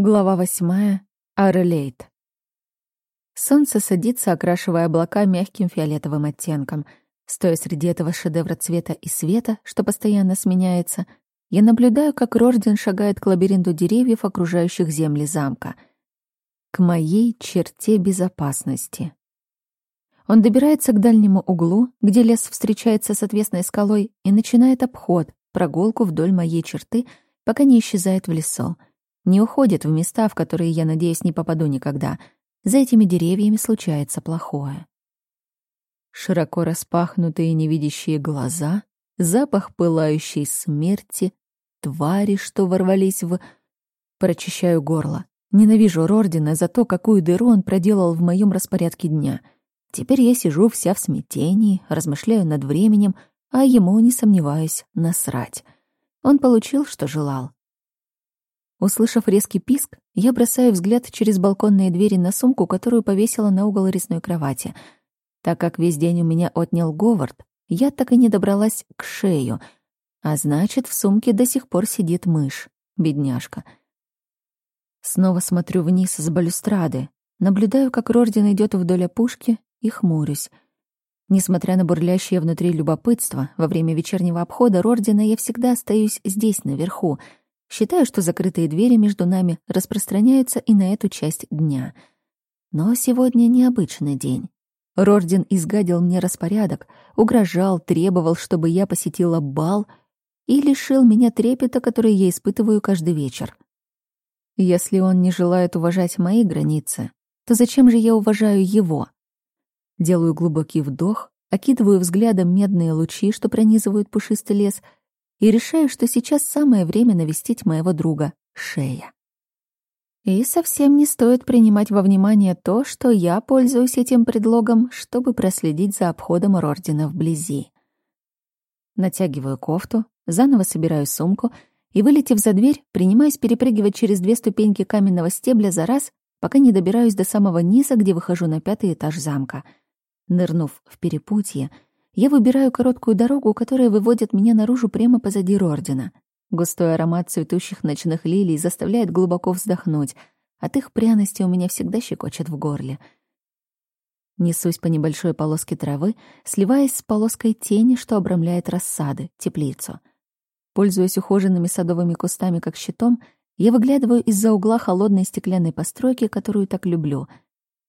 Глава восьмая. Арелейт. Солнце садится, окрашивая облака мягким фиолетовым оттенком. Стоя среди этого шедевра цвета и света, что постоянно сменяется, я наблюдаю, как Рорден шагает к лабиринту деревьев, окружающих земли замка. К моей черте безопасности. Он добирается к дальнему углу, где лес встречается с отвесной скалой, и начинает обход, прогулку вдоль моей черты, пока не исчезает в лесу — не уходит в места, в которые я, надеюсь, не попаду никогда. За этими деревьями случается плохое. Широко распахнутые невидящие глаза, запах пылающей смерти, твари, что ворвались в... Прочищаю горло. Ненавижу Рордина за то, какую дыру он проделал в моем распорядке дня. Теперь я сижу вся в смятении, размышляю над временем, а ему, не сомневаюсь, насрать. Он получил, что желал. Услышав резкий писк, я бросаю взгляд через балконные двери на сумку, которую повесила на угол резной кровати. Так как весь день у меня отнял Говард, я так и не добралась к шею, а значит, в сумке до сих пор сидит мышь, бедняжка. Снова смотрю вниз с балюстрады, наблюдаю, как Рордин идет вдоль опушки и хмурюсь. Несмотря на бурлящее внутри любопытство, во время вечернего обхода Рордина я всегда остаюсь здесь, наверху — Считаю, что закрытые двери между нами распространяются и на эту часть дня. Но сегодня необычный день. Рордин изгадил мне распорядок, угрожал, требовал, чтобы я посетила бал и лишил меня трепета, который я испытываю каждый вечер. Если он не желает уважать мои границы, то зачем же я уважаю его? Делаю глубокий вдох, окидываю взглядом медные лучи, что пронизывают пушистый лес — и решаю, что сейчас самое время навестить моего друга Шея. И совсем не стоит принимать во внимание то, что я пользуюсь этим предлогом, чтобы проследить за обходом Рордина вблизи. Натягиваю кофту, заново собираю сумку и, вылетев за дверь, принимаюсь перепрыгивать через две ступеньки каменного стебля за раз, пока не добираюсь до самого низа, где выхожу на пятый этаж замка. Нырнув в перепутье — я выбираю короткую дорогу, которая выводит меня наружу прямо позади Рордина. Густой аромат цветущих ночных лилий заставляет глубоко вздохнуть. От их пряности у меня всегда щекочет в горле. Несусь по небольшой полоске травы, сливаясь с полоской тени, что обрамляет рассады, теплицу. Пользуясь ухоженными садовыми кустами как щитом, я выглядываю из-за угла холодной стеклянной постройки, которую так люблю.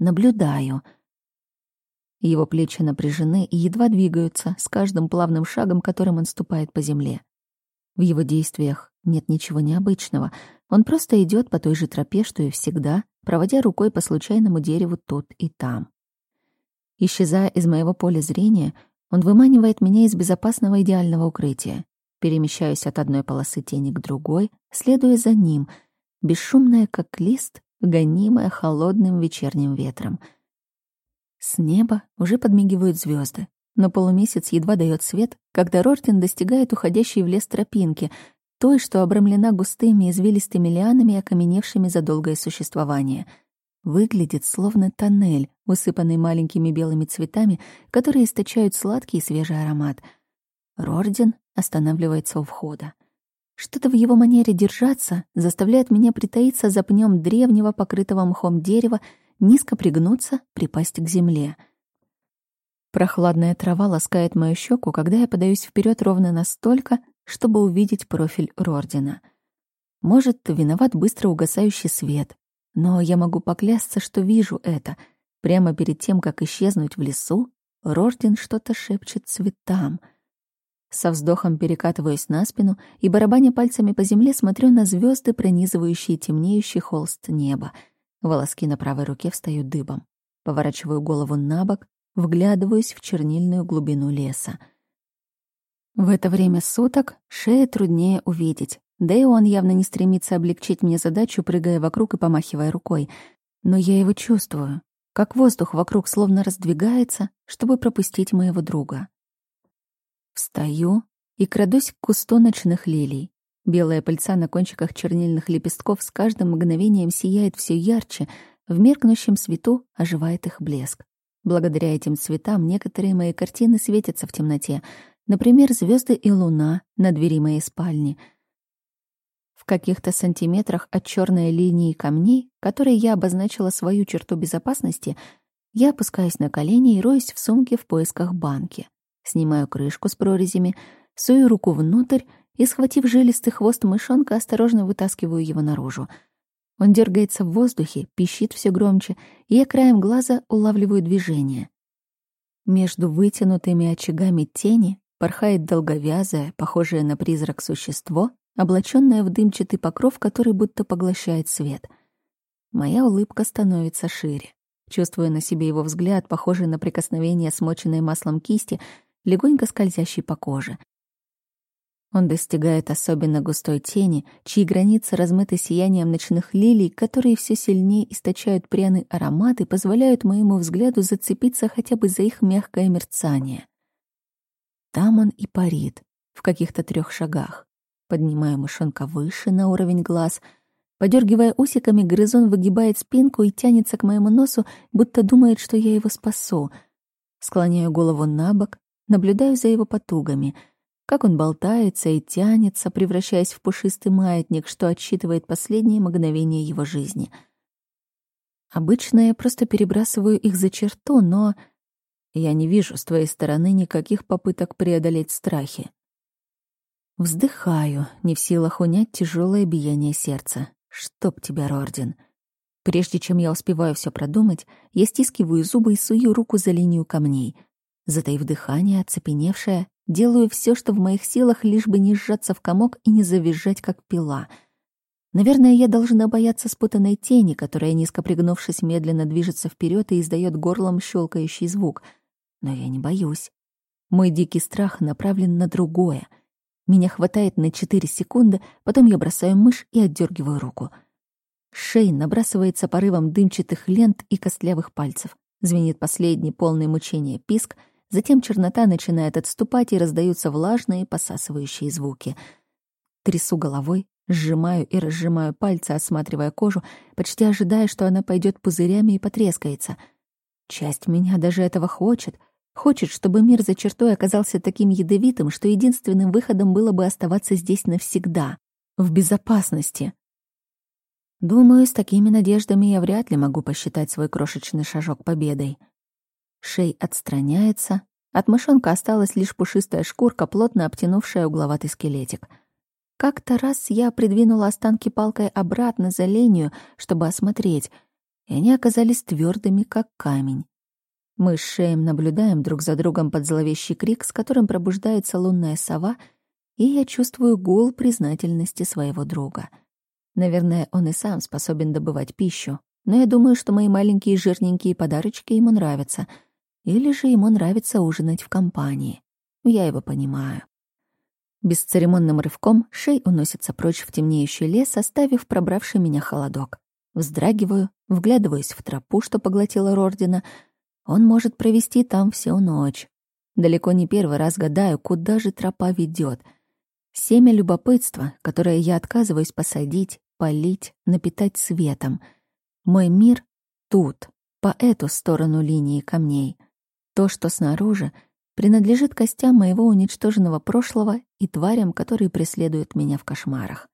Наблюдаю — его плечи напряжены и едва двигаются с каждым плавным шагом, которым он ступает по земле. В его действиях нет ничего необычного. Он просто идет по той же тропе, что и всегда, проводя рукой по случайному дереву тут и там. Исчезая из моего поля зрения, он выманивает меня из безопасного идеального укрытия. Перемещаюсь от одной полосы тени к другой, следуя за ним, бесшумная, как лист, гонимая холодным вечерним ветром — с неба уже подмигивают звезды, но полумесяц едва дает свет, когда Рортин достигает уходящей в лес тропинки, той, что обрамлена густыми извилистыми лианами, окаменевшими за долгое существование. Выглядит словно тоннель, усыпанный маленькими белыми цветами, которые источают сладкий и свежий аромат. Рордин останавливается у входа. Что-то в его манере держаться заставляет меня притаиться за пнем древнего, покрытого мхом дерева низко пригнуться, припасть к земле. Прохладная трава ласкает мою щеку, когда я подаюсь вперед ровно настолько, чтобы увидеть профиль Рордина. Может, виноват быстро угасающий свет, но я могу поклясться, что вижу это. Прямо перед тем, как исчезнуть в лесу, Рордин что-то шепчет цветам. Со вздохом перекатываюсь на спину и, барабаня пальцами по земле, смотрю на звезды, пронизывающие темнеющий холст неба — Волоски на правой руке встают дыбом. Поворачиваю голову на бок, вглядываюсь в чернильную глубину леса. В это время суток шея труднее увидеть, да и он явно не стремится облегчить мне задачу, прыгая вокруг и помахивая рукой. Но я его чувствую, как воздух вокруг словно раздвигается, чтобы пропустить моего друга. Встаю и крадусь к кусту ночных лилий. Белая пыльца на кончиках чернильных лепестков с каждым мгновением сияет все ярче, в меркнущем свету оживает их блеск. Благодаря этим цветам некоторые мои картины светятся в темноте, например, звезды и луна на двери моей спальни. В каких-то сантиметрах от черной линии камней, которой я обозначила свою черту безопасности, я опускаюсь на колени и роюсь в сумке в поисках банки. Снимаю крышку с прорезями, сую руку внутрь и, схватив жилистый хвост мышонка, осторожно вытаскиваю его наружу. Он дергается в воздухе, пищит все громче, и я краем глаза улавливаю движение. Между вытянутыми очагами тени порхает долговязое, похожее на призрак существо, облаченное в дымчатый покров, который будто поглощает свет. Моя улыбка становится шире. Чувствуя на себе его взгляд, похожий на прикосновение смоченной маслом кисти, легонько скользящей по коже. Он достигает особенно густой тени, чьи границы размыты сиянием ночных лилий, которые все сильнее источают пряный аромат и позволяют моему взгляду зацепиться хотя бы за их мягкое мерцание. Там он и парит, в каких-то трех шагах. Поднимая мышонка выше на уровень глаз, подергивая усиками, грызун выгибает спинку и тянется к моему носу, будто думает, что я его спасу. Склоняю голову на бок, наблюдаю за его потугами, как он болтается и тянется, превращаясь в пушистый маятник, что отсчитывает последние мгновения его жизни. Обычно я просто перебрасываю их за черту, но я не вижу с твоей стороны никаких попыток преодолеть страхи. Вздыхаю, не в силах унять тяжелое биение сердца. Чтоб тебя, Рорден. Прежде чем я успеваю все продумать, я стискиваю зубы и сую руку за линию камней — Затаив дыхание, оцепеневшая, делаю все, что в моих силах, лишь бы не сжаться в комок и не завизжать, как пила. Наверное, я должна бояться спутанной тени, которая, низко пригнувшись, медленно движется вперед и издает горлом щелкающий звук. Но я не боюсь. Мой дикий страх направлен на другое. Меня хватает на четыре секунды, потом я бросаю мышь и отдергиваю руку. Шей набрасывается порывом дымчатых лент и костлявых пальцев. Звенит последний полный мучения писк — Затем чернота начинает отступать, и раздаются влажные, посасывающие звуки. Трясу головой, сжимаю и разжимаю пальцы, осматривая кожу, почти ожидая, что она пойдет пузырями и потрескается. Часть меня даже этого хочет. Хочет, чтобы мир за чертой оказался таким ядовитым, что единственным выходом было бы оставаться здесь навсегда, в безопасности. Думаю, с такими надеждами я вряд ли могу посчитать свой крошечный шажок победой. Шей отстраняется. От мышонка осталась лишь пушистая шкурка, плотно обтянувшая угловатый скелетик. Как-то раз я придвинула останки палкой обратно за линию, чтобы осмотреть, и они оказались твердыми, как камень. Мы с Шеем наблюдаем друг за другом под зловещий крик, с которым пробуждается лунная сова, и я чувствую гул признательности своего друга. Наверное, он и сам способен добывать пищу, но я думаю, что мои маленькие жирненькие подарочки ему нравятся — или же ему нравится ужинать в компании. Я его понимаю. Бесцеремонным рывком шей уносится прочь в темнеющий лес, оставив пробравший меня холодок. Вздрагиваю, вглядываюсь в тропу, что поглотила Рордина. Он может провести там всю ночь. Далеко не первый раз гадаю, куда же тропа ведет. Семя любопытства, которое я отказываюсь посадить, полить, напитать светом. Мой мир тут, по эту сторону линии камней. То, что снаружи, принадлежит костям моего уничтоженного прошлого и тварям, которые преследуют меня в кошмарах.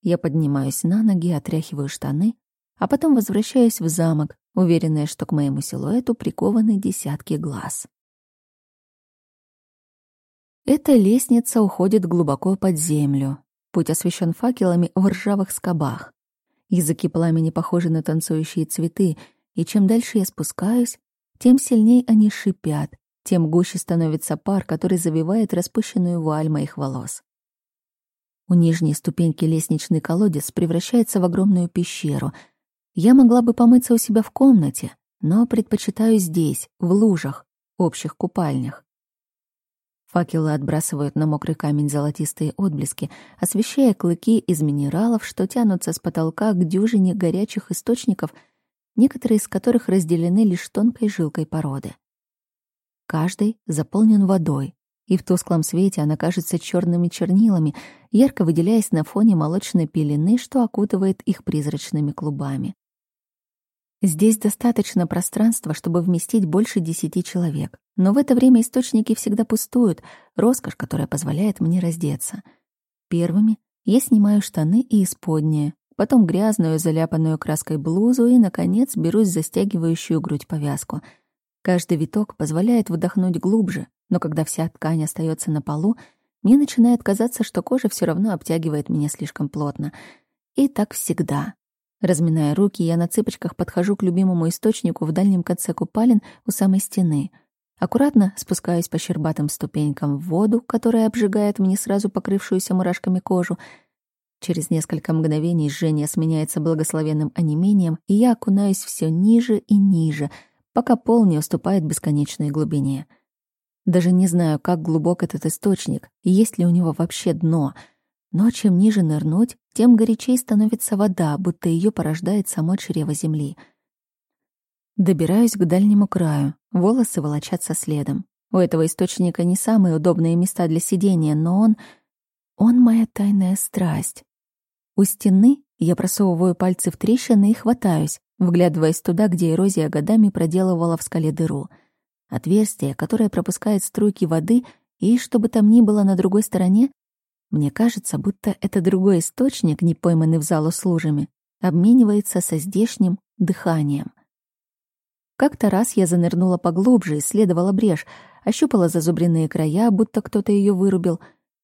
Я поднимаюсь на ноги, отряхиваю штаны, а потом возвращаюсь в замок, уверенная, что к моему силуэту прикованы десятки глаз. Эта лестница уходит глубоко под землю. Путь освещен факелами в ржавых скобах. Языки пламени похожи на танцующие цветы, и чем дальше я спускаюсь, тем сильнее они шипят, тем гуще становится пар, который завивает распущенную вуаль моих волос. У нижней ступеньки лестничный колодец превращается в огромную пещеру. Я могла бы помыться у себя в комнате, но предпочитаю здесь, в лужах, общих купальнях. Факелы отбрасывают на мокрый камень золотистые отблески, освещая клыки из минералов, что тянутся с потолка к дюжине горячих источников — некоторые из которых разделены лишь тонкой жилкой породы. Каждый заполнен водой, и в тусклом свете она кажется черными чернилами, ярко выделяясь на фоне молочной пелены, что окутывает их призрачными клубами. Здесь достаточно пространства, чтобы вместить больше десяти человек, но в это время источники всегда пустуют, роскошь, которая позволяет мне раздеться. Первыми Я снимаю штаны и исподние, потом грязную, заляпанную краской блузу и, наконец, берусь за стягивающую грудь повязку. Каждый виток позволяет вдохнуть глубже, но когда вся ткань остается на полу, мне начинает казаться, что кожа все равно обтягивает меня слишком плотно. И так всегда. Разминая руки, я на цыпочках подхожу к любимому источнику в дальнем конце купалин у самой стены. Аккуратно спускаюсь по щербатым ступенькам в воду, которая обжигает мне сразу покрывшуюся мурашками кожу. Через несколько мгновений жжение сменяется благословенным онемением, и я окунаюсь все ниже и ниже, пока пол не уступает бесконечной глубине. Даже не знаю, как глубок этот источник, есть ли у него вообще дно — но чем ниже нырнуть, тем горячей становится вода, будто ее порождает само чрево земли. Добираюсь к дальнему краю, волосы волочатся следом. У этого источника не самые удобные места для сидения, но он... Он моя тайная страсть. У стены я просовываю пальцы в трещины и хватаюсь, вглядываясь туда, где эрозия годами проделывала в скале дыру. Отверстие, которое пропускает струйки воды, и, чтобы там ни было на другой стороне, мне кажется, будто это другой источник, не пойманный в залу с лужами, обменивается со здешним дыханием. Как-то раз я занырнула поглубже, исследовала брешь, ощупала зазубренные края, будто кто-то ее вырубил,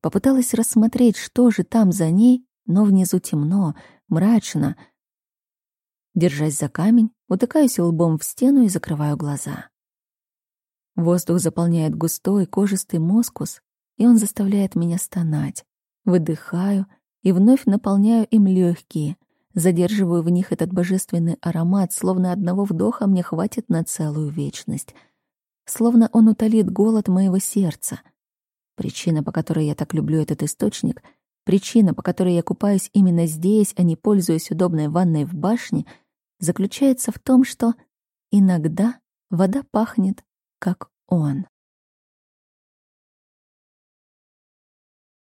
попыталась рассмотреть, что же там за ней, но внизу темно, мрачно. Держась за камень, утыкаюсь лбом в стену и закрываю глаза. Воздух заполняет густой кожистый мускус, и он заставляет меня стонать. Выдыхаю и вновь наполняю им легкие, задерживаю в них этот божественный аромат, словно одного вдоха мне хватит на целую вечность. Словно он утолит голод моего сердца. Причина, по которой я так люблю этот источник, причина, по которой я купаюсь именно здесь, а не пользуюсь удобной ванной в башне, заключается в том, что иногда вода пахнет, как он.